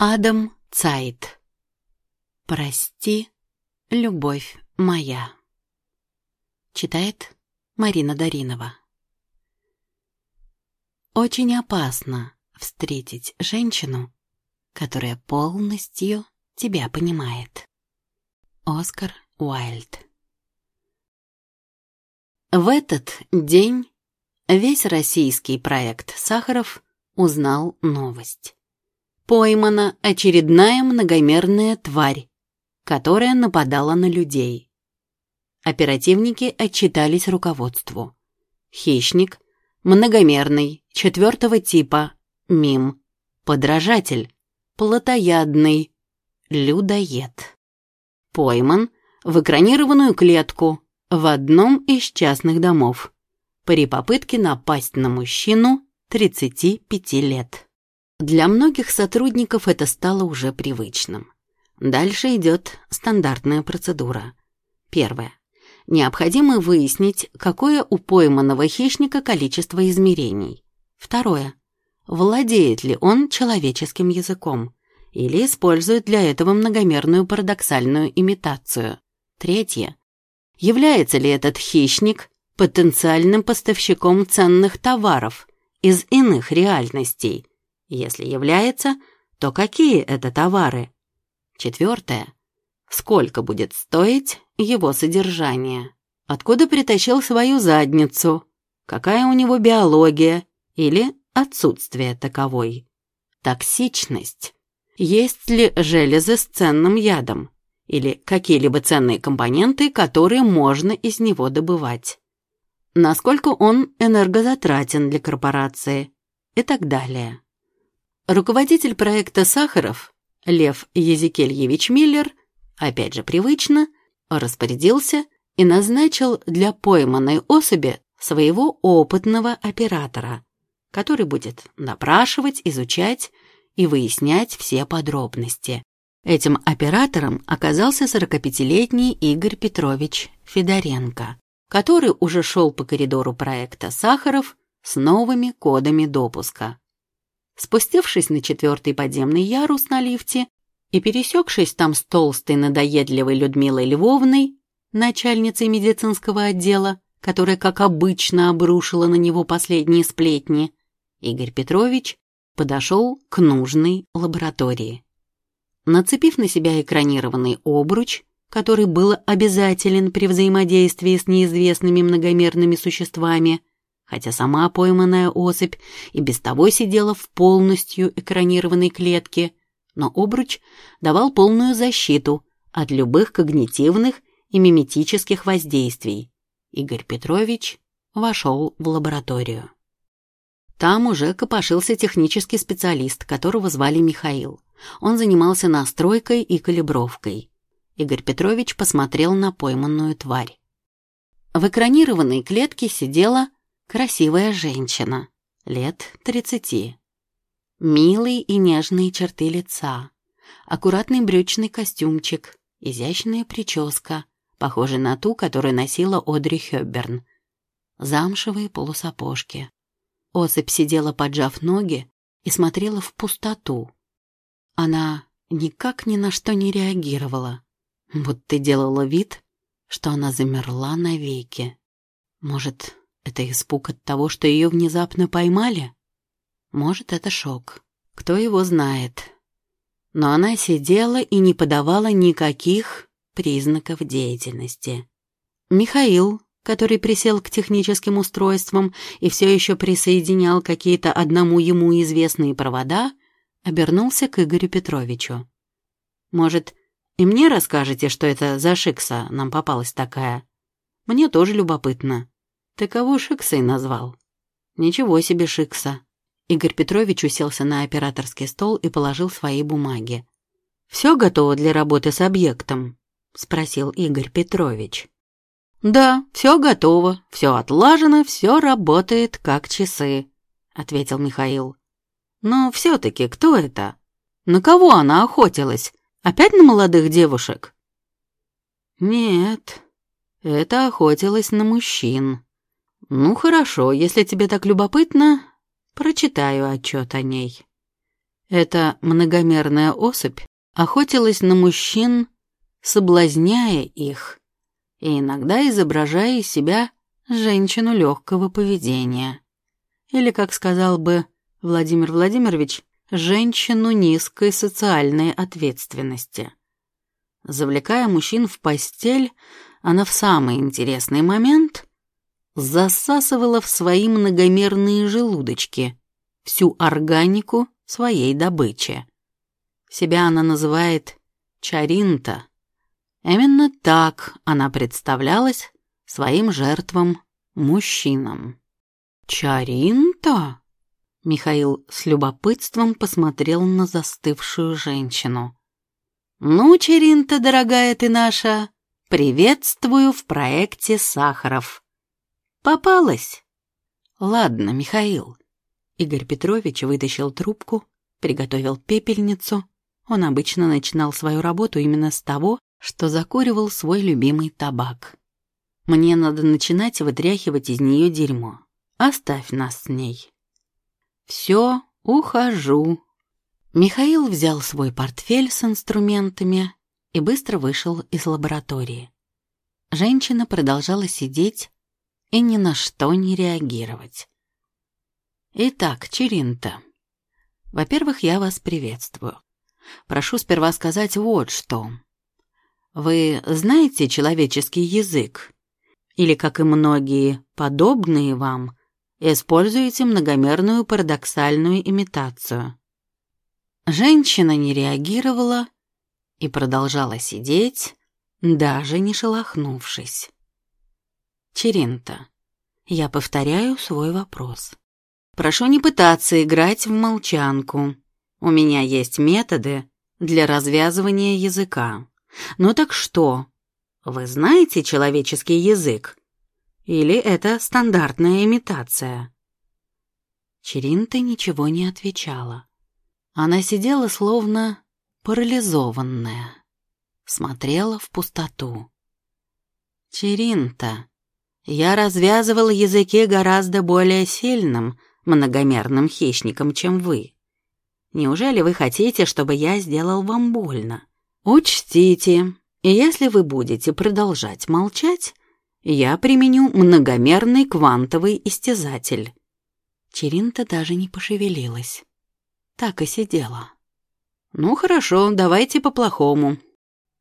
Адам Цайт. Прости, любовь моя. Читает Марина Даринова. Очень опасно встретить женщину, которая полностью тебя понимает. Оскар Уайльд. В этот день весь российский проект Сахаров узнал новость. Поймана очередная многомерная тварь, которая нападала на людей. Оперативники отчитались руководству. Хищник, многомерный, четвертого типа, мим, подражатель, плотоядный, людоед. Пойман в экранированную клетку в одном из частных домов при попытке напасть на мужчину 35 лет. Для многих сотрудников это стало уже привычным. Дальше идет стандартная процедура. Первое. Необходимо выяснить, какое у пойманного хищника количество измерений. Второе. Владеет ли он человеческим языком или использует для этого многомерную парадоксальную имитацию. Третье. Является ли этот хищник потенциальным поставщиком ценных товаров из иных реальностей – если является, то какие это товары? Четвертое. Сколько будет стоить его содержание? Откуда притащил свою задницу? Какая у него биология или отсутствие таковой? Токсичность. Есть ли железы с ценным ядом? Или какие-либо ценные компоненты, которые можно из него добывать? Насколько он энергозатратен для корпорации? И так далее. Руководитель проекта «Сахаров» Лев Езекельевич Миллер, опять же привычно, распорядился и назначил для пойманной особи своего опытного оператора, который будет допрашивать, изучать и выяснять все подробности. Этим оператором оказался 45-летний Игорь Петрович Федоренко, который уже шел по коридору проекта «Сахаров» с новыми кодами допуска. Спустившись на четвертый подземный ярус на лифте и пересекшись там с толстой надоедливой Людмилой Львовной, начальницей медицинского отдела, которая, как обычно, обрушила на него последние сплетни, Игорь Петрович подошел к нужной лаборатории. Нацепив на себя экранированный обруч, который был обязателен при взаимодействии с неизвестными многомерными существами, хотя сама пойманная особь и без того сидела в полностью экранированной клетке, но обруч давал полную защиту от любых когнитивных и миметических воздействий. Игорь Петрович вошел в лабораторию. Там уже копошился технический специалист, которого звали Михаил. Он занимался настройкой и калибровкой. Игорь Петрович посмотрел на пойманную тварь. В экранированной клетке сидела Красивая женщина, лет тридцати. Милые и нежные черты лица, аккуратный брючный костюмчик, изящная прическа, похожая на ту, которую носила Одри Хёбберн, замшевые полусапожки. Особь сидела, поджав ноги, и смотрела в пустоту. Она никак ни на что не реагировала, будто делала вид, что она замерла навеки. Может, это испуг от того, что ее внезапно поймали? Может, это шок. Кто его знает. Но она сидела и не подавала никаких признаков деятельности. Михаил, который присел к техническим устройствам и все еще присоединял какие-то одному ему известные провода, обернулся к Игорю Петровичу. «Может, и мне расскажете, что это за шикса нам попалась такая? Мне тоже любопытно». «Ты кого Шиксой назвал?» «Ничего себе Шикса!» Игорь Петрович уселся на операторский стол и положил свои бумаги. «Все готово для работы с объектом?» — спросил Игорь Петрович. «Да, все готово, все отлажено, все работает как часы», — ответил Михаил. «Но все-таки кто это? На кого она охотилась? Опять на молодых девушек?» «Нет, это охотилась на мужчин», «Ну хорошо, если тебе так любопытно, прочитаю отчет о ней». Эта многомерная особь охотилась на мужчин, соблазняя их и иногда изображая из себя женщину легкого поведения. Или, как сказал бы Владимир Владимирович, женщину низкой социальной ответственности. Завлекая мужчин в постель, она в самый интересный момент засасывала в свои многомерные желудочки всю органику своей добычи. Себя она называет Чаринта. Именно так она представлялась своим жертвам-мужчинам. «Чаринта?» Михаил с любопытством посмотрел на застывшую женщину. «Ну, Чаринта, дорогая ты наша, приветствую в проекте Сахаров. Попалась?» «Ладно, Михаил». Игорь Петрович вытащил трубку, приготовил пепельницу. Он обычно начинал свою работу именно с того, что закуривал свой любимый табак. Мне надо начинать вытряхивать из нее дерьмо. Оставь нас с ней. Все, ухожу. Михаил взял свой портфель с инструментами и быстро вышел из лаборатории. Женщина продолжала сидеть и ни на что не реагировать. Итак, Черинта, во-первых, я вас приветствую. Прошу сперва сказать вот что. Вы знаете человеческий язык? или, как и многие подобные вам, используете многомерную парадоксальную имитацию. Женщина не реагировала и продолжала сидеть, даже не шелохнувшись. Черинта, я повторяю свой вопрос. Прошу не пытаться играть в молчанку. У меня есть методы для развязывания языка. Ну так что, вы знаете человеческий язык? Или это стандартная имитация?» Черинта ничего не отвечала. Она сидела словно парализованная, смотрела в пустоту. «Черинта, я развязывал языки гораздо более сильным, многомерным хищником, чем вы. Неужели вы хотите, чтобы я сделал вам больно? Учтите, если вы будете продолжать молчать, я применю многомерный квантовый истязатель». Черинта даже не пошевелилась. Так и сидела. «Ну хорошо, давайте по-плохому.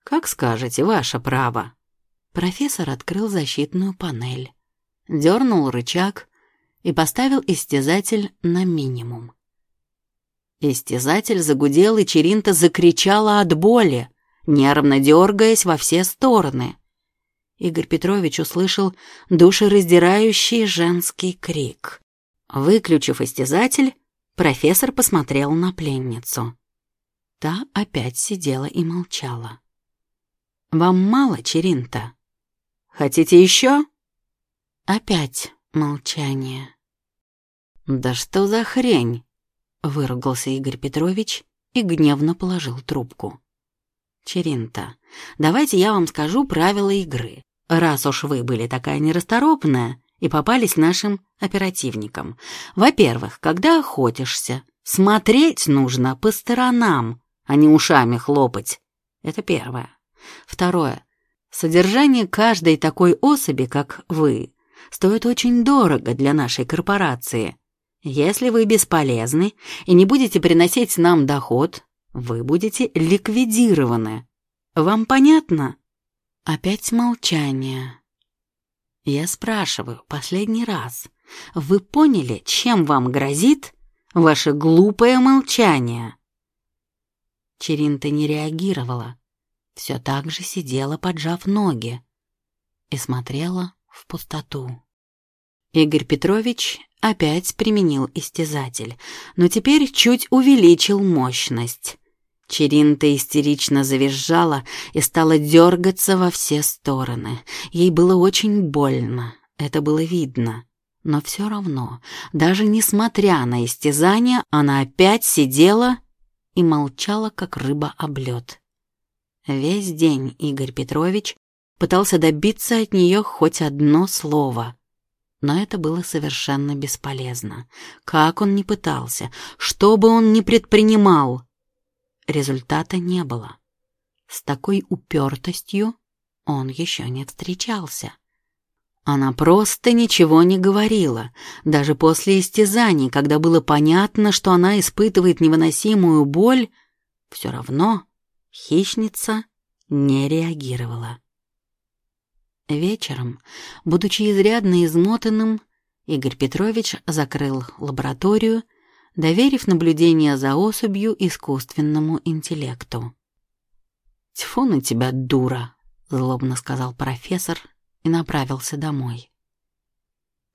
Как скажете, ваше право». Профессор открыл защитную панель, дернул рычаг и поставил истязатель на минимум. Истязатель загудел, и Черинта закричала от боли нервно дергаясь во все стороны. Игорь Петрович услышал душераздирающий женский крик. Выключив истязатель, профессор посмотрел на пленницу. Та опять сидела и молчала. «Вам мало, Черинта? Хотите еще?» Опять молчание. «Да что за хрень?» — выругался Игорь Петрович и гневно положил трубку. Черинта, давайте я вам скажу правила игры, раз уж вы были такая нерасторопная и попались нашим оперативникам. Во-первых, когда охотишься, смотреть нужно по сторонам, а не ушами хлопать. Это первое. Второе. Содержание каждой такой особи, как вы, стоит очень дорого для нашей корпорации. Если вы бесполезны и не будете приносить нам доход, вы будете ликвидированы. Вам понятно? Опять молчание. Я спрашиваю последний раз. Вы поняли, чем вам грозит ваше глупое молчание? Черинта не реагировала. Все так же сидела, поджав ноги, и смотрела в пустоту. Игорь Петрович опять применил истязатель, но теперь чуть увеличил мощность. Черинта истерично завизжала и стала дергаться во все стороны. Ей было очень больно, это было видно. Но все равно, даже несмотря на истязание, она опять сидела и молчала, как рыба об лед. Весь день Игорь Петрович пытался добиться от нее хоть одно слово. Но это было совершенно бесполезно. Как он ни пытался, что бы он ни предпринимал, результата не было. С такой упертостью он еще не встречался. Она просто ничего не говорила, даже после истязаний, когда было понятно, что она испытывает невыносимую боль, все равно хищница не реагировала. Вечером, будучи изрядно измотанным, Игорь Петрович закрыл лабораторию, доверив наблюдение за особью искусственному интеллекту. «Тьфу на тебя, дура!» — злобно сказал профессор и направился домой.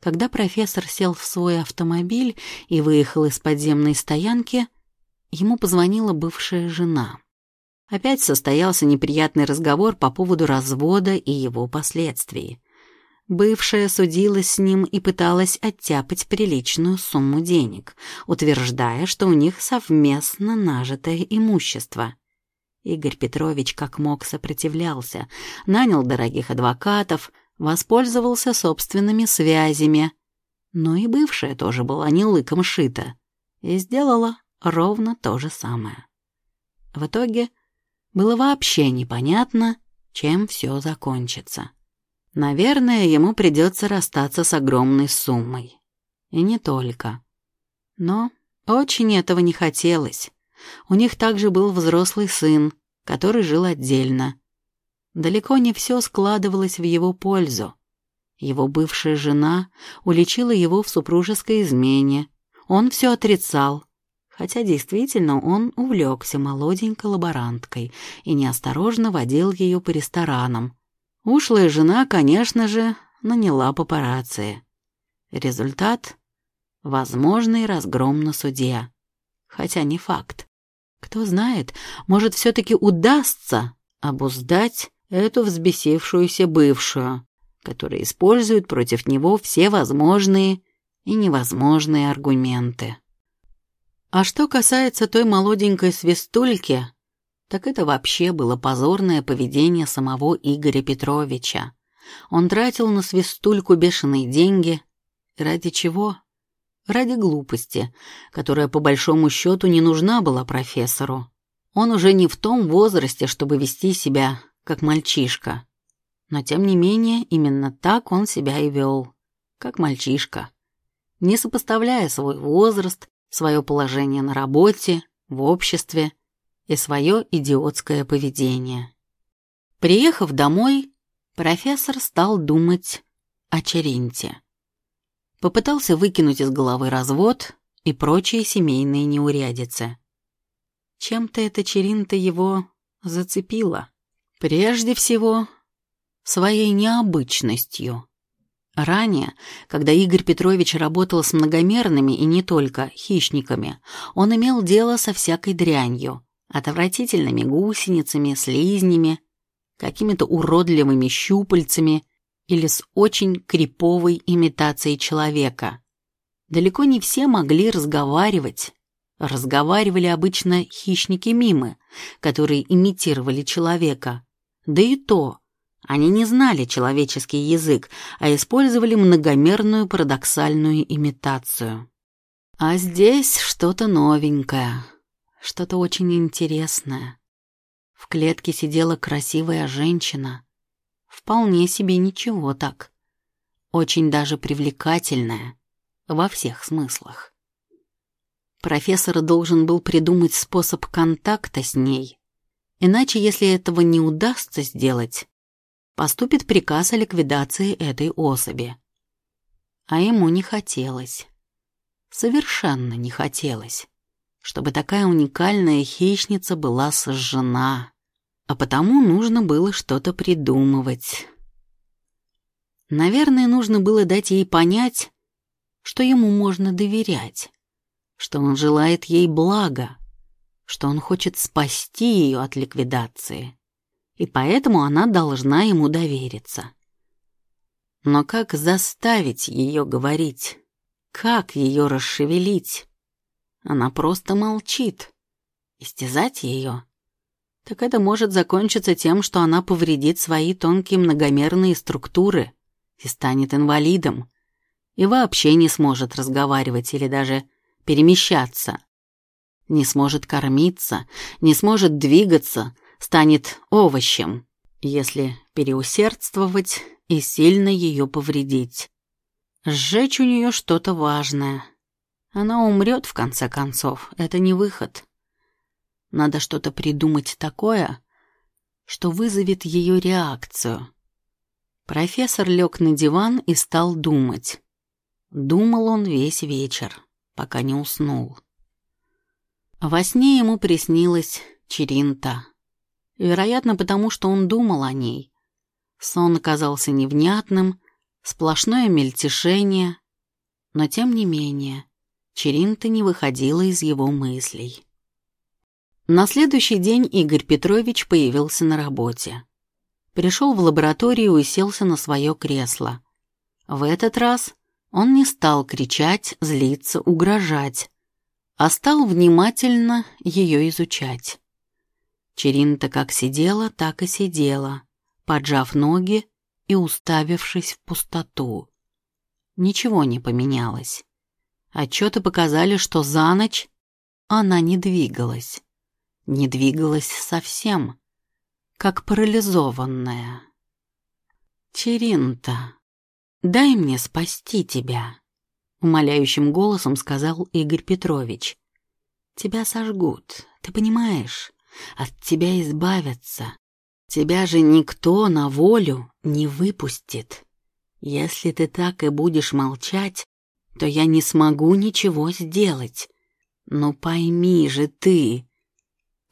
Когда профессор сел в свой автомобиль и выехал из подземной стоянки, ему позвонила бывшая жена. Опять состоялся неприятный разговор по поводу развода и его последствий. Бывшая судилась с ним и пыталась оттяпать приличную сумму денег, утверждая, что у них совместно нажитое имущество. Игорь Петрович как мог сопротивлялся, нанял дорогих адвокатов, воспользовался собственными связями. Но и бывшая тоже была не лыком шита и сделала ровно то же самое. В итоге было вообще непонятно, чем все закончится. Наверное, ему придется расстаться с огромной суммой. И не только. Но очень этого не хотелось. У них также был взрослый сын, который жил отдельно. Далеко не все складывалось в его пользу. Его бывшая жена уличила его в супружеской измене. Он все отрицал, хотя действительно он увлекся молоденькой лаборанткой и неосторожно водил ее по ресторанам. Ушлая жена, конечно же, наняла папарацци. Результат — возможный разгром на суде. Хотя не факт. Кто знает, может, все-таки удастся обуздать эту взбесившуюся бывшую, которая использует против него все возможные и невозможные аргументы. А что касается той молоденькой свистульки, так это вообще было позорное поведение самого Игоря Петровича. Он тратил на свистульку бешеные деньги. Ради чего? ради глупости, которая по большому счету не нужна была профессору. Он уже не в том возрасте, чтобы вести себя как мальчишка. Но тем не менее, именно так он себя и вел, как мальчишка, не сопоставляя свой возраст, свое положение на работе, в обществе и свое идиотское поведение. Приехав домой, профессор стал думать о Черинте. Попытался выкинуть из головы развод и прочие семейные неурядицы. Чем-то эта Черинта его зацепила. Прежде всего, своей необычностью. Ранее, когда Игорь Петрович работал с многомерными и не только хищниками, он имел дело со всякой дрянью, отвратительными гусеницами, слизнями, какими-то уродливыми щупальцами или с очень криповой имитацией человека. Далеко не все могли разговаривать. Разговаривали обычно хищники-мимы, которые имитировали человека. Да и то, они не знали человеческий язык, а использовали многомерную парадоксальную имитацию. А здесь что-то новенькое, что-то очень интересное. В клетке сидела красивая женщина, Вполне себе ничего так. Очень даже привлекательная. Во всех смыслах. Профессор должен был придумать способ контакта с ней. Иначе, если этого не удастся сделать, поступит приказ о ликвидации этой особи. А ему не хотелось. Совершенно не хотелось, чтобы такая уникальная хищница была сожжена а потому нужно было что-то придумывать. Наверное, нужно было дать ей понять, что ему можно доверять, что он желает ей блага, что он хочет спасти ее от ликвидации, и поэтому она должна ему довериться. Но как заставить ее говорить? Как ее расшевелить? Она просто молчит. Истязать ее? так это может закончиться тем, что она повредит свои тонкие многомерные структуры и станет инвалидом. и вообще не сможет разговаривать или даже перемещаться. Не сможет кормиться, не сможет двигаться, станет овощем, если переусердствовать и сильно ее повредить. Сжечь у нее что-то важное. Она умрет, в конце концов, это не выход. Надо что-то придумать такое, что вызовет ее реакцию. Профессор лег на диван и стал думать. Думал он весь вечер, пока не уснул. Во сне ему приснилась Черинта. Вероятно, потому что он думал о ней. Сон оказался невнятным, сплошное мельтешение, но тем не менее Черинта не выходила из его мыслей. На следующий день Игорь Петрович появился на работе. Пришел в лабораторию и уселся на свое кресло. В этот раз он не стал кричать, злиться, угрожать, а стал внимательно ее изучать. Черинта как сидела, так и сидела, поджав ноги и уставившись в пустоту. Ничего не поменялось. Отчеты показали, что за ночь она не двигалась не двигалась совсем, как парализованная. «Черинта, дай мне спасти тебя», — умоляющим голосом сказал Игорь Петрович. «Тебя сожгут, ты понимаешь? От тебя избавятся. Тебя же никто на волю не выпустит. Если ты так и будешь молчать, то я не смогу ничего сделать. Но пойми же ты,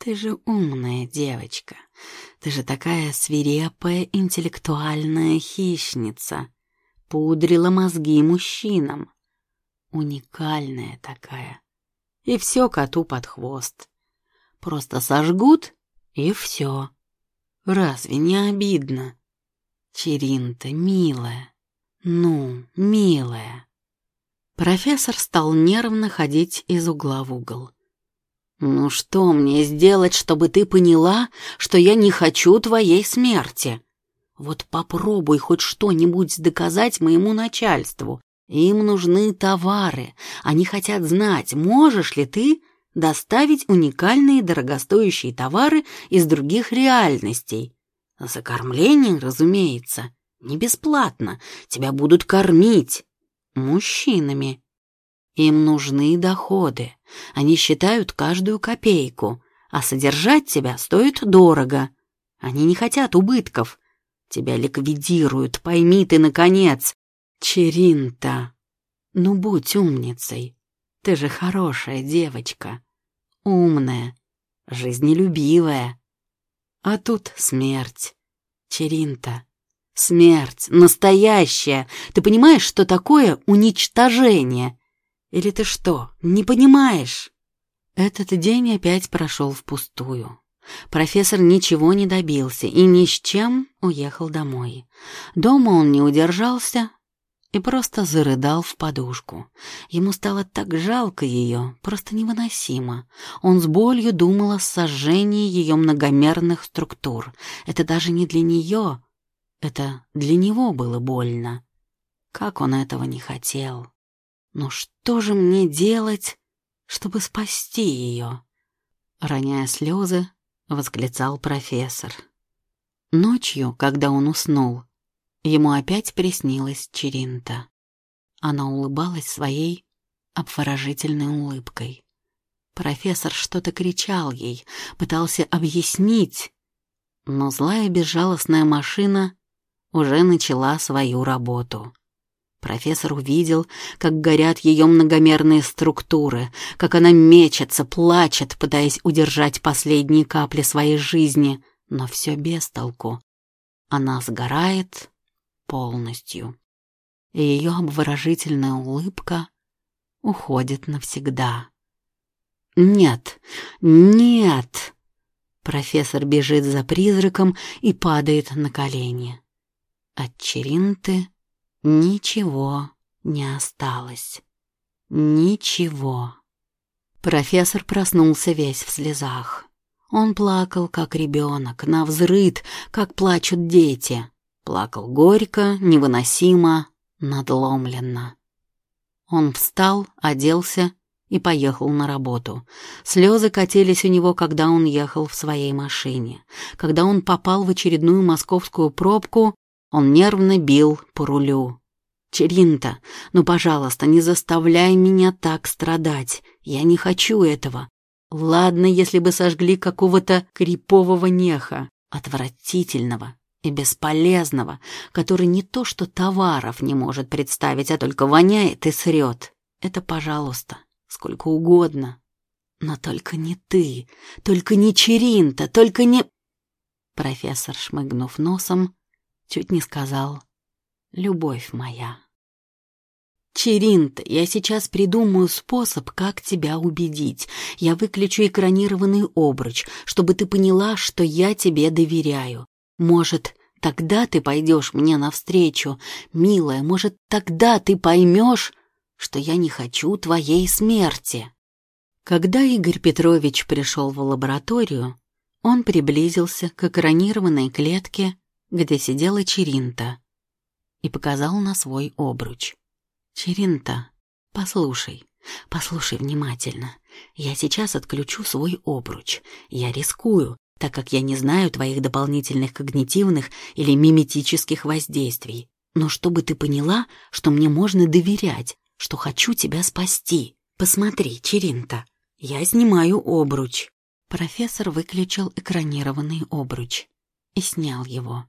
ты же умная девочка. Ты же такая свирепая интеллектуальная хищница. Пудрила мозги мужчинам. Уникальная такая. И все коту под хвост. Просто сожгут, и все. Разве не обидно? Черин-то милая. Ну, милая. Профессор стал нервно ходить из угла в угол. «Ну что мне сделать, чтобы ты поняла, что я не хочу твоей смерти? Вот попробуй хоть что-нибудь доказать моему начальству. Им нужны товары. Они хотят знать, можешь ли ты доставить уникальные дорогостоящие товары из других реальностей. За кормление, разумеется, не бесплатно. Тебя будут кормить мужчинами. Им нужны доходы. Они считают каждую копейку, а содержать тебя стоит дорого. Они не хотят убытков. Тебя ликвидируют, пойми ты, наконец. Черинта, ну будь умницей. Ты же хорошая девочка. Умная, жизнелюбивая. А тут смерть. Черинта, смерть, настоящая. Ты понимаешь, что такое уничтожение? Или ты что, не понимаешь?» Этот день опять прошел впустую. Профессор ничего не добился и ни с чем уехал домой. Дома он не удержался и просто зарыдал в подушку. Ему стало так жалко ее, просто невыносимо. Он с болью думал о сожжении ее многомерных структур. Это даже не для нее, это для него было больно. Как он этого не хотел. Но что же мне делать, чтобы спасти ее? Роняя слезы, восклицал профессор. Ночью, когда он уснул, ему опять приснилась Черинта. Она улыбалась своей обворожительной улыбкой. Профессор что-то кричал ей, пытался объяснить, но злая безжалостная машина уже начала свою работу. Профессор увидел, как горят ее многомерные структуры, как она мечется, плачет, пытаясь удержать последние капли своей жизни, но все без толку. Она сгорает полностью, и ее обворожительная улыбка уходит навсегда. «Нет, нет!» Профессор бежит за призраком и падает на колени. От Черинты Ничего не осталось. Ничего. Профессор проснулся весь в слезах. Он плакал, как ребенок, на взрыд, как плачут дети. Плакал горько, невыносимо, надломленно. Он встал, оделся и поехал на работу. Слезы катились у него, когда он ехал в своей машине. Когда он попал в очередную московскую пробку, он нервно бил по рулю. «Черинта, ну, пожалуйста, не заставляй меня так страдать. Я не хочу этого. Ладно, если бы сожгли какого-то крипового неха, отвратительного и бесполезного, который не то что товаров не может представить, а только воняет и срет. Это пожалуйста сколько угодно. Но только не ты, только не Черинта, только не...» Профессор, шмыгнув носом, чуть не сказал «Любовь моя». «Черинта, я сейчас придумаю способ, как тебя убедить. Я выключу экранированный обруч, чтобы ты поняла, что я тебе доверяю. Может, тогда ты пойдешь мне навстречу, милая, может, тогда ты поймешь, что я не хочу твоей смерти. Когда Игорь Петрович пришел в лабораторию, он приблизился к экранированной клетке, где сидела Черинта, и показал на свой обруч. «Черинта, послушай, послушай внимательно. Я сейчас отключу свой обруч. Я рискую, так как я не знаю твоих дополнительных когнитивных или миметических воздействий. Но чтобы ты поняла, что мне можно доверять, что хочу тебя спасти. Посмотри, Черинта, я снимаю обруч». Профессор выключил экранированный обруч и снял его.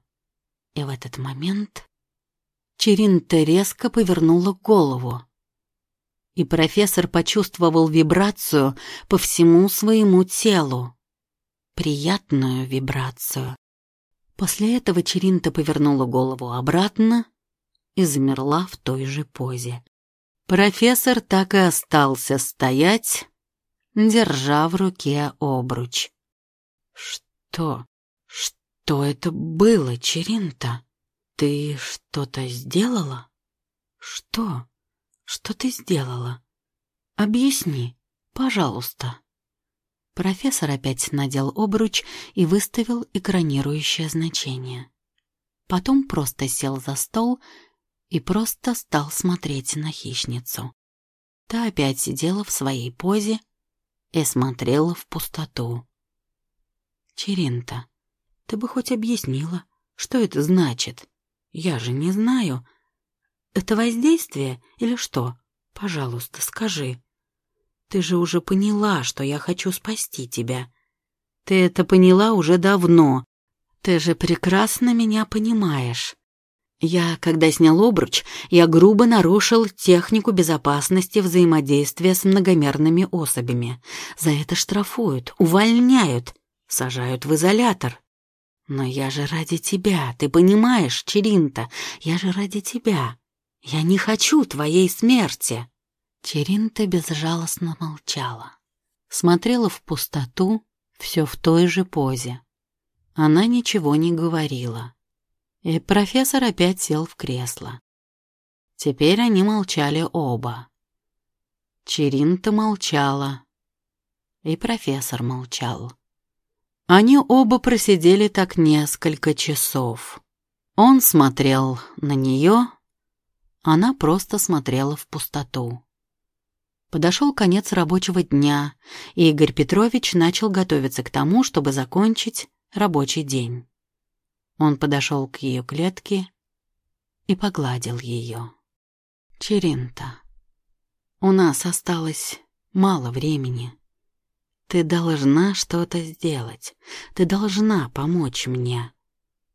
И в этот момент Черинта резко повернула голову. И профессор почувствовал вибрацию по всему своему телу. Приятную вибрацию. После этого Черинта повернула голову обратно и замерла в той же позе. Профессор так и остался стоять, держа в руке обруч. «Что? Что это было, Черинта? Ты что-то сделала? Что? Что ты сделала? Объясни, пожалуйста». Профессор опять надел обруч и выставил экранирующее значение. Потом просто сел за стол и просто стал смотреть на хищницу. Та опять сидела в своей позе и смотрела в пустоту. «Черинта, ты бы хоть объяснила, что это значит? Я же не знаю. Это воздействие или что? Пожалуйста, скажи. Ты же уже поняла, что я хочу спасти тебя. Ты это поняла уже давно. Ты же прекрасно меня понимаешь. Я, когда снял обруч, я грубо нарушил технику безопасности взаимодействия с многомерными особями. За это штрафуют, увольняют, сажают в изолятор. Но я же ради тебя, ты понимаешь, Черинта, я же ради тебя. Я не хочу твоей смерти. Черинта безжалостно молчала. Смотрела в пустоту, все в той же позе. Она ничего не говорила. И профессор опять сел в кресло. Теперь они молчали оба. Черинта молчала. И профессор молчал. Они оба просидели так несколько часов. Он смотрел на нее, она просто смотрела в пустоту. Подошел конец рабочего дня, и Игорь Петрович начал готовиться к тому, чтобы закончить рабочий день. Он подошел к ее клетке и погладил ее. «Черинта, у нас осталось мало времени. Ты должна что-то сделать. Ты должна помочь мне.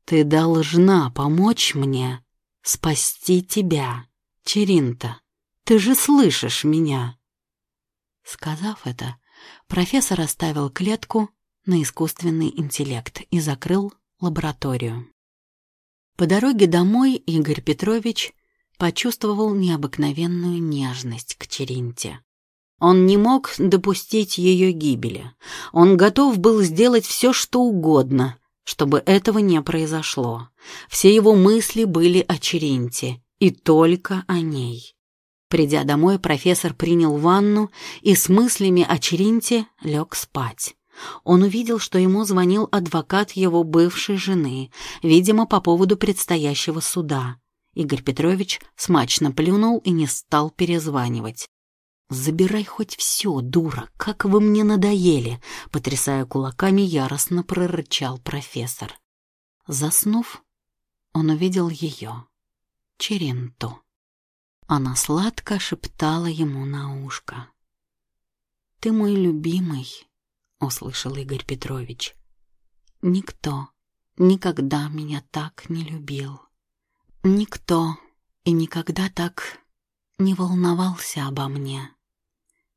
Ты должна помочь мне спасти тебя. Черинта, ты же слышишь меня?» Сказав это, профессор оставил клетку на искусственный интеллект и закрыл лабораторию. По дороге домой Игорь Петрович почувствовал необыкновенную нежность к Черинте. Он не мог допустить ее гибели. Он готов был сделать все, что угодно, чтобы этого не произошло. Все его мысли были о Черинте, и только о ней. Придя домой, профессор принял ванну и с мыслями о Черинте лег спать. Он увидел, что ему звонил адвокат его бывшей жены, видимо, по поводу предстоящего суда, Игорь Петрович смачно плюнул и не стал перезванивать. «Забирай хоть все, дура, как вы мне надоели!» Потрясая кулаками, яростно прорычал профессор. Заснув, он увидел ее, Черенту. Она сладко шептала ему на ушко. «Ты мой любимый», — услышал Игорь Петрович. «Никто никогда меня так не любил. Никто и никогда так не волновался обо мне.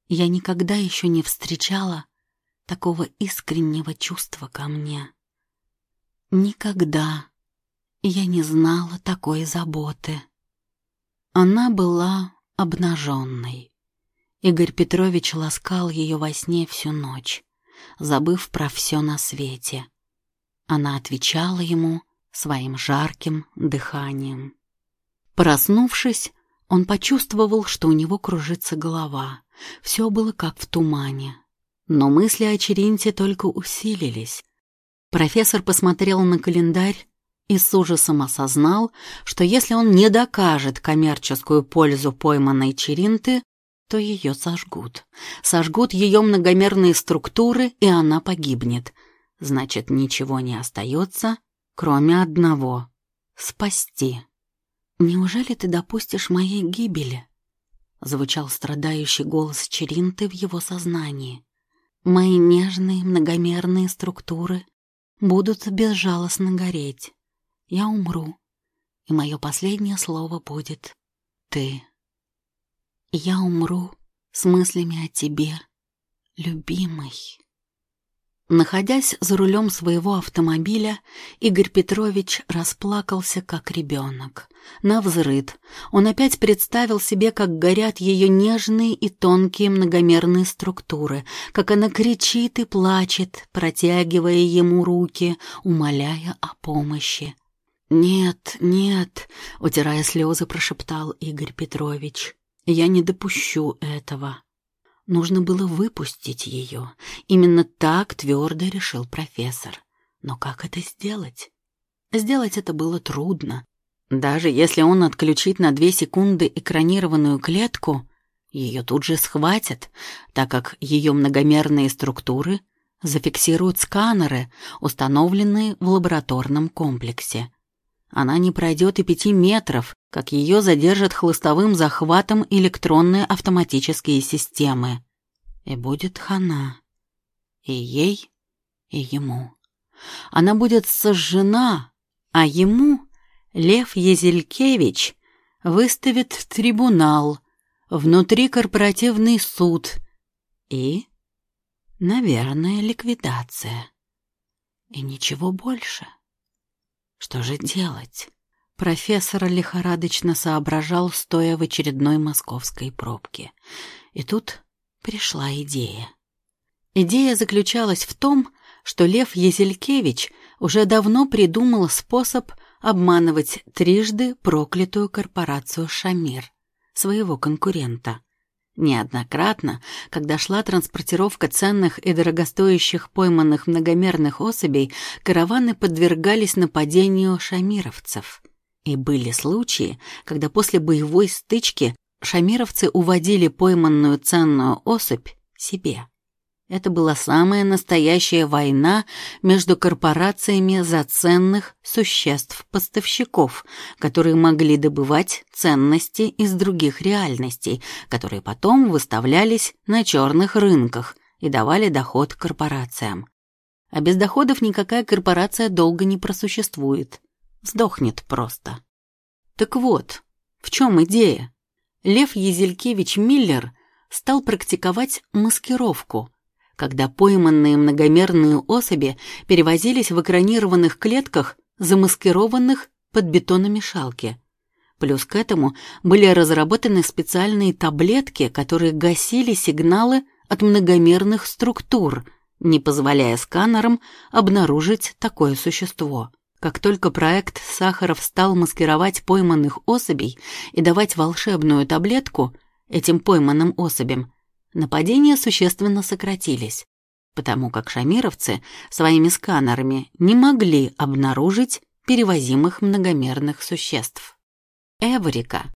Я никогда еще не встречала такого искреннего чувства ко мне. Никогда я не знала такой заботы. Она была обнаженной. Игорь Петрович ласкал ее во сне всю ночь, забыв про все на свете. Она отвечала ему своим жарким дыханием. Проснувшись, он почувствовал, что у него кружится голова. Все было как в тумане. Но мысли о Черинте только усилились. Профессор посмотрел на календарь и с ужасом осознал, что если он не докажет коммерческую пользу пойманной Черинты, то ее сожгут. Сожгут ее многомерные структуры, и она погибнет. Значит, ничего не остается, кроме одного — спасти. «Неужели ты допустишь моей гибели?» — звучал страдающий голос Черинты в его сознании. «Мои нежные многомерные структуры будут безжалостно гореть. Я умру, и мое последнее слово будет «ты». Я умру с мыслями о тебе, любимый. Находясь за рулем своего автомобиля, Игорь Петрович расплакался как ребенок. Навзрыд он опять представил себе, как горят ее нежные и тонкие многомерные структуры, как она кричит и плачет, протягивая ему руки, умоляя о помощи. «Нет, нет», — утирая слезы, прошептал Игорь Петрович, — «я не допущу этого». Нужно было выпустить ее. Именно так твердо решил профессор. Но как это сделать? Сделать это было трудно. Даже если он отключит на две секунды экранированную клетку, ее тут же схватят, так как ее многомерные структуры зафиксируют сканеры, установленные в лабораторном комплексе. Она не пройдет и пяти метров, как ее задержат хлыстовым захватом электронные автоматические системы. И будет хана. И ей, и ему. Она будет сожжена, а ему Лев Езелькевич выставит трибунал, внутри корпоративный суд и, наверное, ликвидация. И ничего больше. Что же делать? Профессор лихорадочно соображал, стоя в очередной московской пробке. И тут пришла идея. Идея заключалась в том, что Лев Езелькевич уже давно придумал способ обманывать трижды проклятую корпорацию «Шамир», своего конкурента. Неоднократно, когда шла транспортировка ценных и дорогостоящих пойманных многомерных особей, караваны подвергались нападению шамировцев. И были случаи, когда после боевой стычки шамировцы уводили пойманную ценную особь себе. Это была самая настоящая война между корпорациями за ценных существ-поставщиков, которые могли добывать ценности из других реальностей, которые потом выставлялись на черных рынках и давали доход корпорациям. А без доходов никакая корпорация долго не просуществует. Сдохнет просто. Так вот, в чем идея? Лев Езелькевич Миллер стал практиковать маскировку – когда пойманные многомерные особи перевозились в экранированных клетках, замаскированных под бетономешалки. Плюс к этому были разработаны специальные таблетки, которые гасили сигналы от многомерных структур, не позволяя сканерам обнаружить такое существо. Как только проект Сахаров стал маскировать пойманных особей и давать волшебную таблетку этим пойманным особям, нападения существенно сократились, потому как шамировцы своими сканерами не могли обнаружить перевозимых многомерных существ. Эврика.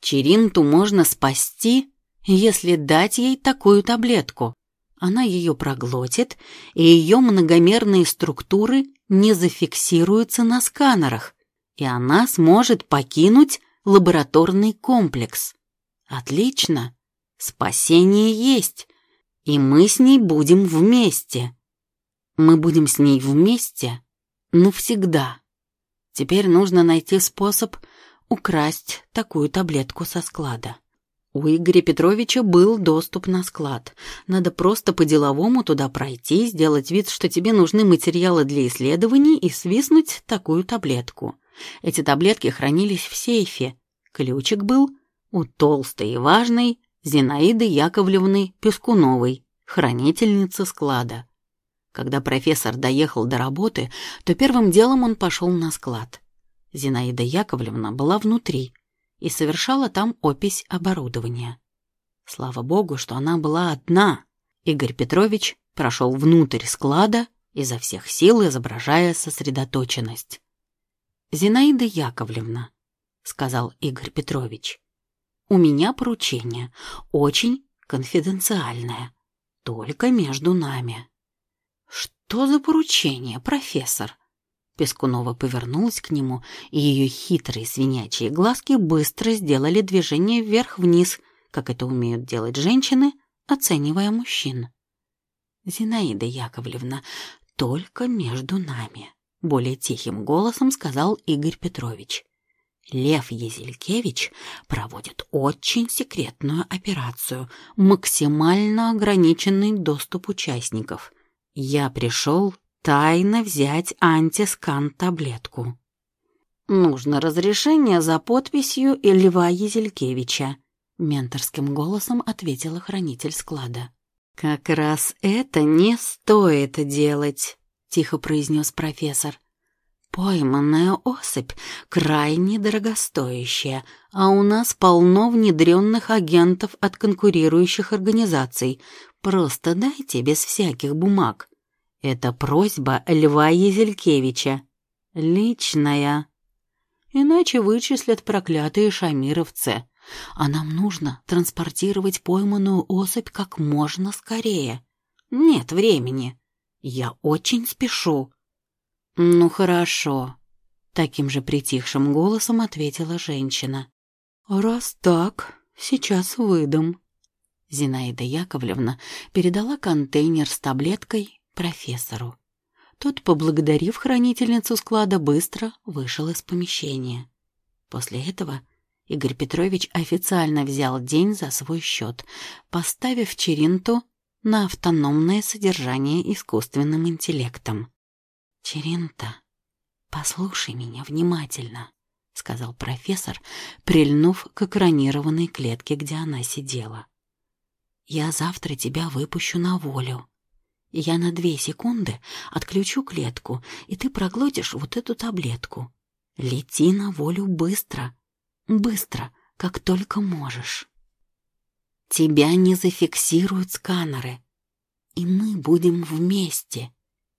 Черинту можно спасти, если дать ей такую таблетку. Она ее проглотит, и ее многомерные структуры не зафиксируются на сканерах, и она сможет покинуть лабораторный комплекс. Отлично, спасение есть, и мы с ней будем вместе. Мы будем с ней вместе навсегда. Теперь нужно найти способ украсть такую таблетку со склада. У Игоря Петровича был доступ на склад. Надо просто по-деловому туда пройти, сделать вид, что тебе нужны материалы для исследований и свистнуть такую таблетку. Эти таблетки хранились в сейфе. Ключик был у толстой и важной Зинаиды Яковлевны Пескуновой, хранительницы склада. Когда профессор доехал до работы, то первым делом он пошел на склад. Зинаида Яковлевна была внутри — и совершала там опись оборудования. Слава богу, что она была одна. Игорь Петрович прошел внутрь склада, изо всех сил изображая сосредоточенность. «Зинаида Яковлевна», — сказал Игорь Петрович, — «у меня поручение, очень конфиденциальное, только между нами». «Что за поручение, профессор?» Пескунова повернулась к нему, и ее хитрые свинячьи глазки быстро сделали движение вверх-вниз, как это умеют делать женщины, оценивая мужчин. «Зинаида Яковлевна, только между нами», — более тихим голосом сказал Игорь Петрович. Лев Езелькевич проводит очень секретную операцию, максимально ограниченный доступ участников. Я пришел тайно взять антискан-таблетку. «Нужно разрешение за подписью Льва Езелькевича», — менторским голосом ответила хранитель склада. «Как раз это не стоит делать», — тихо произнес профессор. «Пойманная особь крайне дорогостоящая, а у нас полно внедренных агентов от конкурирующих организаций. Просто дайте без всяких бумаг». Это просьба Льва Езелькевича. Личная. Иначе вычислят проклятые шамировцы. А нам нужно транспортировать пойманную особь как можно скорее. Нет времени. Я очень спешу. Ну хорошо. Таким же притихшим голосом ответила женщина. Раз так, сейчас выдам. Зинаида Яковлевна передала контейнер с таблеткой профессору. Тот, поблагодарив хранительницу склада, быстро вышел из помещения. После этого Игорь Петрович официально взял день за свой счет, поставив Черинту на автономное содержание искусственным интеллектом. «Черинта, послушай меня внимательно», — сказал профессор, прильнув к экранированной клетке, где она сидела. «Я завтра тебя выпущу на волю. Я на две секунды отключу клетку, и ты проглотишь вот эту таблетку. Лети на волю быстро, быстро, как только можешь. Тебя не зафиксируют сканеры, и мы будем вместе.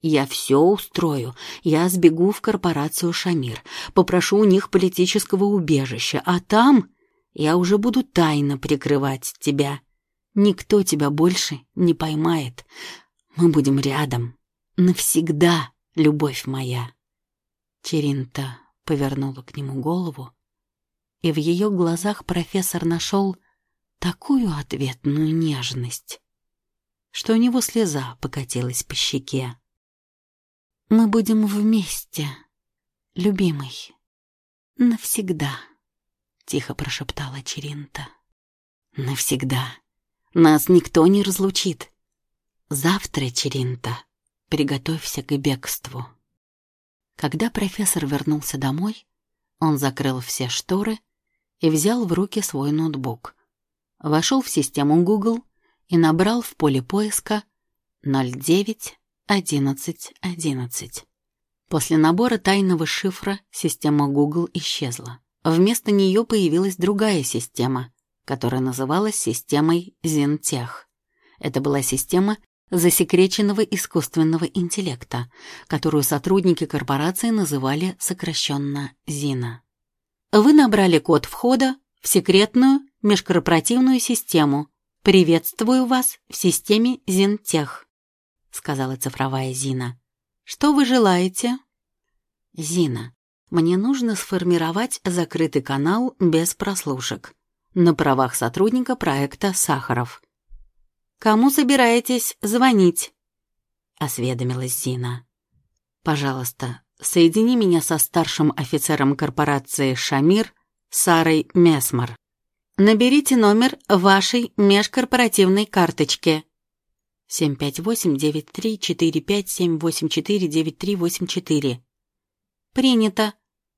Я все устрою. Я сбегу в корпорацию «Шамир», попрошу у них политического убежища, а там я уже буду тайно прикрывать тебя. Никто тебя больше не поймает. Мы будем рядом. Навсегда, любовь моя. Черинта повернула к нему голову, и в ее глазах профессор нашел такую ответную нежность, что у него слеза покатилась по щеке. «Мы будем вместе, любимый, навсегда», — тихо прошептала Черинта. «Навсегда. Нас никто не разлучит. Завтра, Черинта, приготовься к бегству. Когда профессор вернулся домой, он закрыл все шторы и взял в руки свой ноутбук. Вошел в систему Google и набрал в поле поиска 091111. После набора тайного шифра система Google исчезла. Вместо нее появилась другая система, которая называлась системой Zentech. Это была система, засекреченного искусственного интеллекта, которую сотрудники корпорации называли сокращенно ЗИНа. Вы набрали код входа в секретную межкорпоративную систему. Приветствую вас в системе Зинтех», — сказала цифровая Зина. «Что вы желаете?» «Зина, мне нужно сформировать закрытый канал без прослушек на правах сотрудника проекта «Сахаров». «Кому собираетесь звонить?» — осведомилась Зина. «Пожалуйста, соедини меня со старшим офицером корпорации «Шамир» Сарой Месмар. Наберите номер вашей межкорпоративной карточки. 758-9345-784-9384. Принято.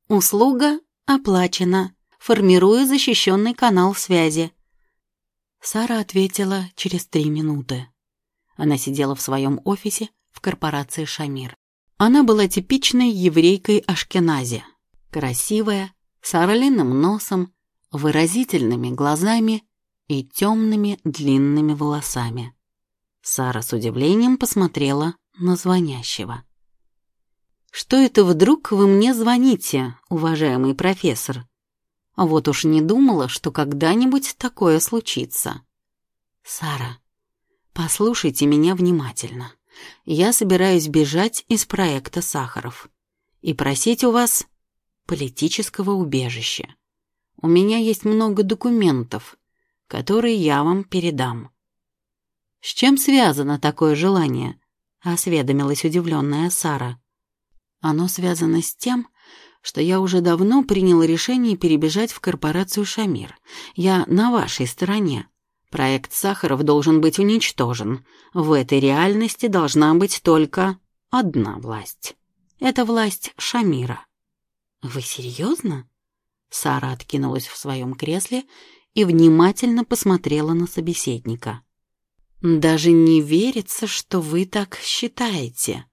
Услуга оплачена. Формирую защищенный канал связи. Сара ответила через три минуты. Она сидела в своем офисе в корпорации «Шамир». Она была типичной еврейкой Ашкенази. Красивая, с орлиным носом, выразительными глазами и темными длинными волосами. Сара с удивлением посмотрела на звонящего. «Что это вдруг вы мне звоните, уважаемый профессор? Вот уж не думала, что когда-нибудь такое случится». «Сара, послушайте меня внимательно. Я собираюсь бежать из проекта Сахаров и просить у вас политического убежища. У меня есть много документов, которые я вам передам». «С чем связано такое желание?» — осведомилась удивленная Сара. «Оно связано с тем, что я уже давно принял решение перебежать в корпорацию «Шамир». Я на вашей стороне. Проект Сахаров должен быть уничтожен. В этой реальности должна быть только одна власть. Это власть Шамира». «Вы серьезно?» Сара откинулась в своем кресле и внимательно посмотрела на собеседника. «Даже не верится, что вы так считаете».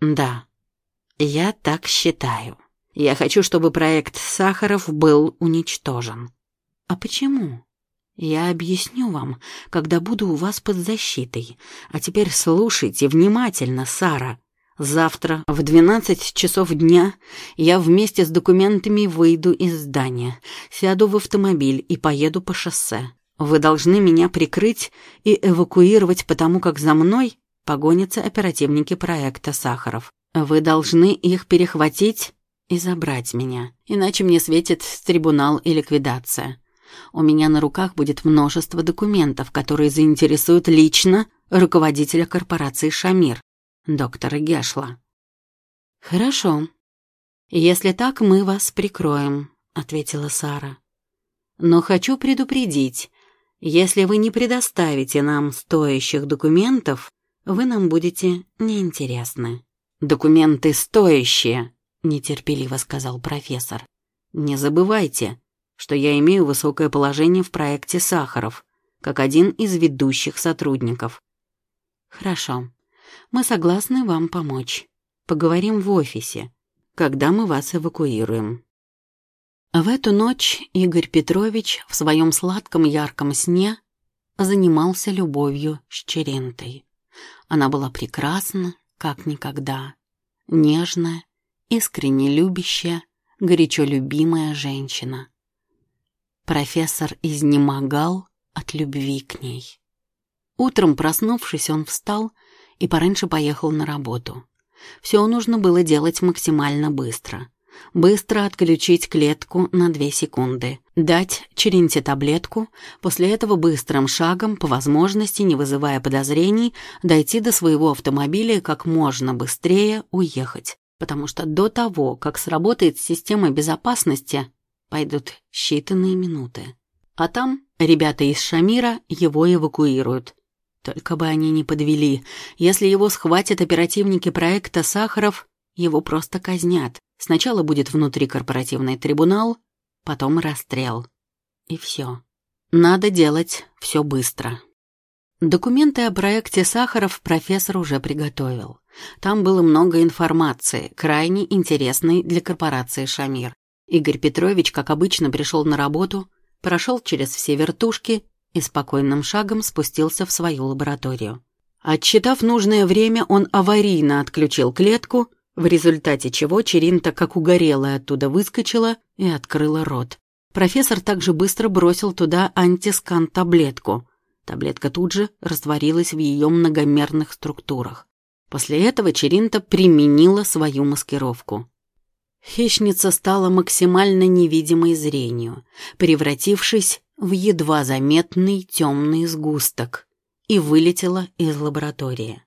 «Да, я так считаю. Я хочу, чтобы проект Сахаров был уничтожен». «А почему?» «Я объясню вам, когда буду у вас под защитой. А теперь слушайте внимательно, Сара. Завтра в 12 часов дня я вместе с документами выйду из здания, сяду в автомобиль и поеду по шоссе. Вы должны меня прикрыть и эвакуировать, потому как за мной погонятся оперативники проекта Сахаров. Вы должны их перехватить и забрать меня, иначе мне светит трибунал и ликвидация. У меня на руках будет множество документов, которые заинтересуют лично руководителя корпорации «Шамир», доктора Гешла. «Хорошо. Если так, мы вас прикроем», — ответила Сара. «Но хочу предупредить, если вы не предоставите нам стоящих документов, вы нам будете неинтересны». «Документы стоящие», — нетерпеливо сказал профессор. «Не забывайте, что я имею высокое положение в проекте Сахаров, как один из ведущих сотрудников». «Хорошо. Мы согласны вам помочь. Поговорим в офисе, когда мы вас эвакуируем». В эту ночь Игорь Петрович в своем сладком ярком сне занимался любовью с Черентой. Она была прекрасна, как никогда, нежная, искренне любящая, горячо любимая женщина. Профессор изнемогал от любви к ней. Утром, проснувшись, он встал и пораньше поехал на работу. Все нужно было делать максимально быстро. Быстро отключить клетку на две секунды. Дать Черенте таблетку, после этого быстрым шагом, по возможности, не вызывая подозрений, дойти до своего автомобиля и как можно быстрее уехать. Потому что до того, как сработает система безопасности, пойдут считанные минуты. А там ребята из Шамира его эвакуируют. Только бы они не подвели. Если его схватят оперативники проекта Сахаров, его просто казнят. Сначала будет внутрикорпоративный трибунал, потом расстрел. И все. Надо делать все быстро. Документы о проекте Сахаров профессор уже приготовил. Там было много информации, крайне интересной для корпорации «Шамир». Игорь Петрович, как обычно, пришел на работу, прошел через все вертушки и спокойным шагом спустился в свою лабораторию. Отсчитав нужное время, он аварийно отключил клетку, в результате чего Черинта, как угорелая, оттуда выскочила и открыла рот. Профессор также быстро бросил туда антискан-таблетку. Таблетка тут же растворилась в ее многомерных структурах. После этого Черинта применила свою маскировку. Хищница стала максимально невидимой зрению, превратившись в едва заметный темный сгусток, и вылетела из лаборатории.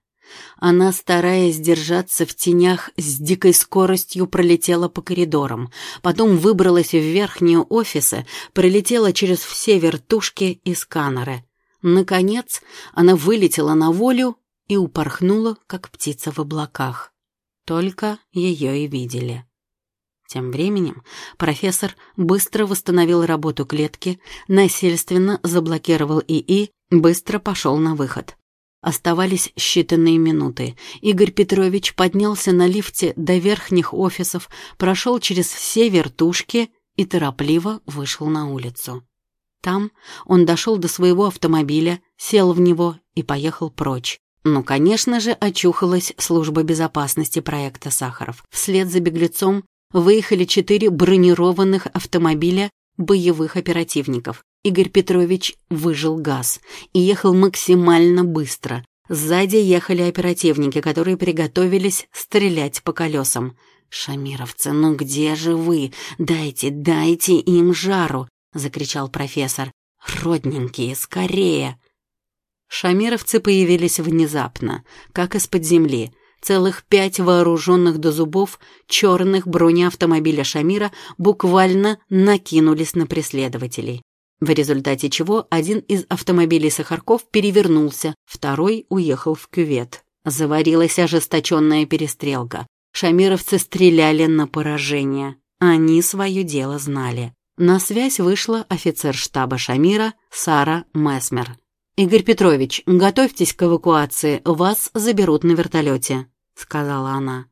Она, стараясь держаться в тенях, с дикой скоростью пролетела по коридорам, потом выбралась в верхние офисы, пролетела через все вертушки и сканеры. Наконец, она вылетела на волю и упорхнула, как птица в облаках. Только ее и видели. Тем временем профессор быстро восстановил работу клетки, насильственно заблокировал ИИ, быстро пошел на выход. Оставались считанные минуты. Игорь Петрович поднялся на лифте до верхних офисов, прошел через все вертушки и торопливо вышел на улицу. Там он дошел до своего автомобиля, сел в него и поехал прочь. Ну, конечно же, очухалась служба безопасности проекта «Сахаров». Вслед за беглецом выехали четыре бронированных автомобиля боевых оперативников. Игорь Петрович выжил газ и ехал максимально быстро. Сзади ехали оперативники, которые приготовились стрелять по колесам. «Шамировцы, ну где же вы? Дайте, дайте им жару!» — закричал профессор. «Родненькие, скорее!» Шамировцы появились внезапно, как из-под земли. Целых пять вооруженных до зубов черных бронеавтомобиля Шамира буквально накинулись на преследователей в результате чего один из автомобилей Сахарков перевернулся, второй уехал в кювет. Заварилась ожесточенная перестрелка. Шамировцы стреляли на поражение. Они свое дело знали. На связь вышла офицер штаба Шамира Сара Месмер. «Игорь Петрович, готовьтесь к эвакуации, вас заберут на вертолете», — сказала она.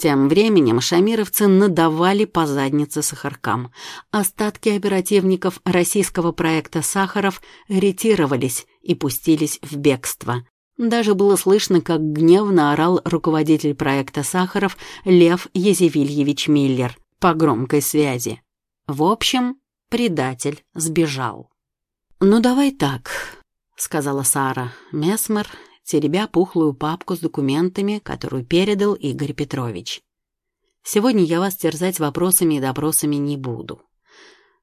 Тем временем шамировцы надавали по заднице сахаркам. Остатки оперативников российского проекта «Сахаров» ретировались и пустились в бегство. Даже было слышно, как гневно орал руководитель проекта «Сахаров» Лев Езевильевич Миллер по громкой связи. В общем, предатель сбежал. «Ну, давай так», — сказала Сара Месмер, теребя пухлую папку с документами, которую передал Игорь Петрович. «Сегодня я вас терзать вопросами и допросами не буду.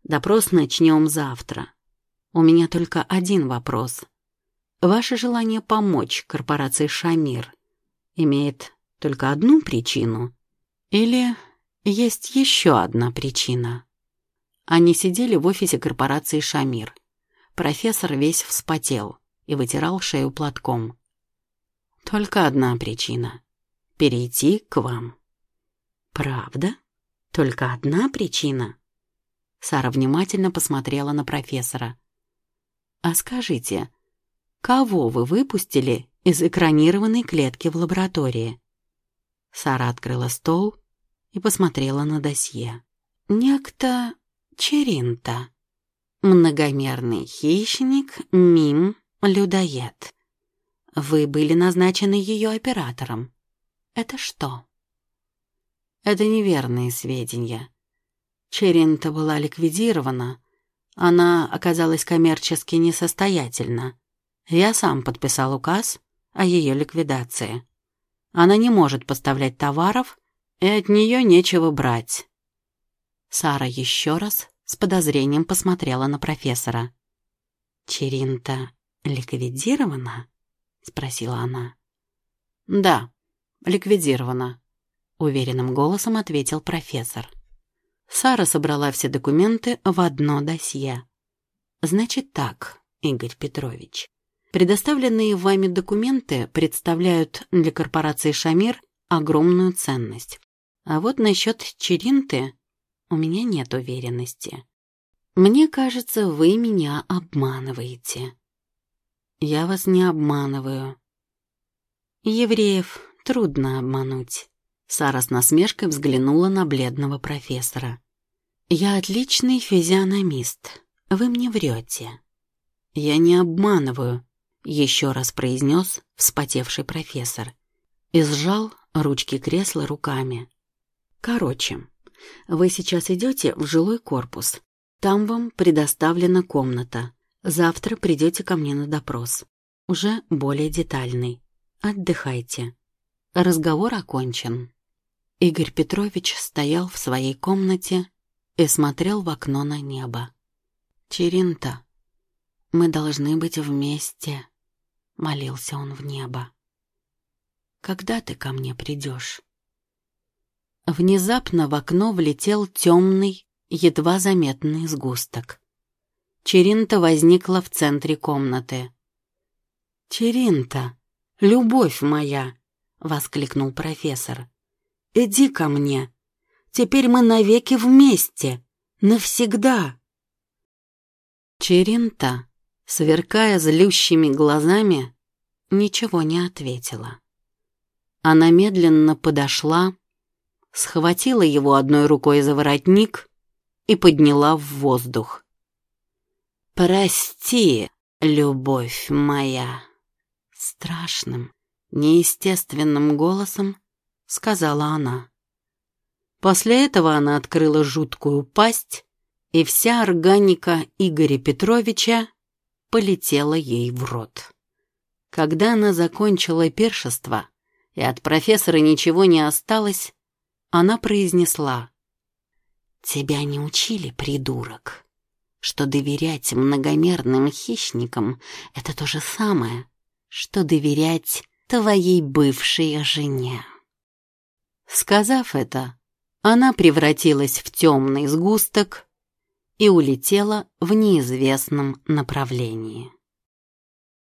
Допрос начнем завтра. У меня только один вопрос. Ваше желание помочь корпорации «Шамир» имеет только одну причину? Или есть еще одна причина?» Они сидели в офисе корпорации «Шамир». Профессор весь вспотел и вытирал шею платком. Только одна причина — перейти к вам. Правда? Только одна причина? Сара внимательно посмотрела на профессора. А скажите, кого вы выпустили из экранированной клетки в лаборатории? Сара открыла стол и посмотрела на досье. Некто Черинта. Многомерный хищник, мим, людоед. Вы были назначены ее оператором. Это что? Это неверные сведения. Черинта была ликвидирована. Она оказалась коммерчески несостоятельна. Я сам подписал указ о ее ликвидации. Она не может поставлять товаров, и от нее нечего брать. Сара еще раз с подозрением посмотрела на профессора. Черинта ликвидирована? — спросила она. «Да, ликвидирована», — уверенным голосом ответил профессор. Сара собрала все документы в одно досье. «Значит так, Игорь Петрович, предоставленные вами документы представляют для корпорации «Шамир» огромную ценность. А вот насчет Черинты у меня нет уверенности. Мне кажется, вы меня обманываете. Я вас не обманываю. Евреев трудно обмануть. Сара с насмешкой взглянула на бледного профессора. «Я отличный физиономист. Вы мне врете». «Я не обманываю», — еще раз произнес вспотевший профессор. И сжал ручки кресла руками. Короче, вы сейчас идете в жилой корпус. Там вам предоставлена комната. Завтра придете ко мне на допрос. Уже более детальный. Отдыхайте. Разговор окончен. Игорь Петрович стоял в своей комнате и смотрел в окно на небо. «Черинта, мы должны быть вместе», — молился он в небо. «Когда ты ко мне придешь?» Внезапно в окно влетел темный, едва заметный сгусток. Черинта возникла в центре комнаты. «Черинта, любовь моя!» — воскликнул профессор. «Иди ко мне. Теперь мы навеки вместе. Навсегда!» Черинта, сверкая злющими глазами, ничего не ответила. Она медленно подошла, схватила его одной рукой за воротник и подняла в воздух. «Прости, любовь моя!» Страшным, неестественным голосом сказала она. После этого она открыла жуткую пасть, и вся органика Игоря Петровича полетела ей в рот. Когда она закончила пиршество, и от профессора ничего не осталось, она произнесла. «Тебя не учили, придурок, что доверять многомерным хищникам — это то же самое, что доверять твоей бывшей жене». Сказав это, она превратилась в темный сгусток и улетела в неизвестном направлении.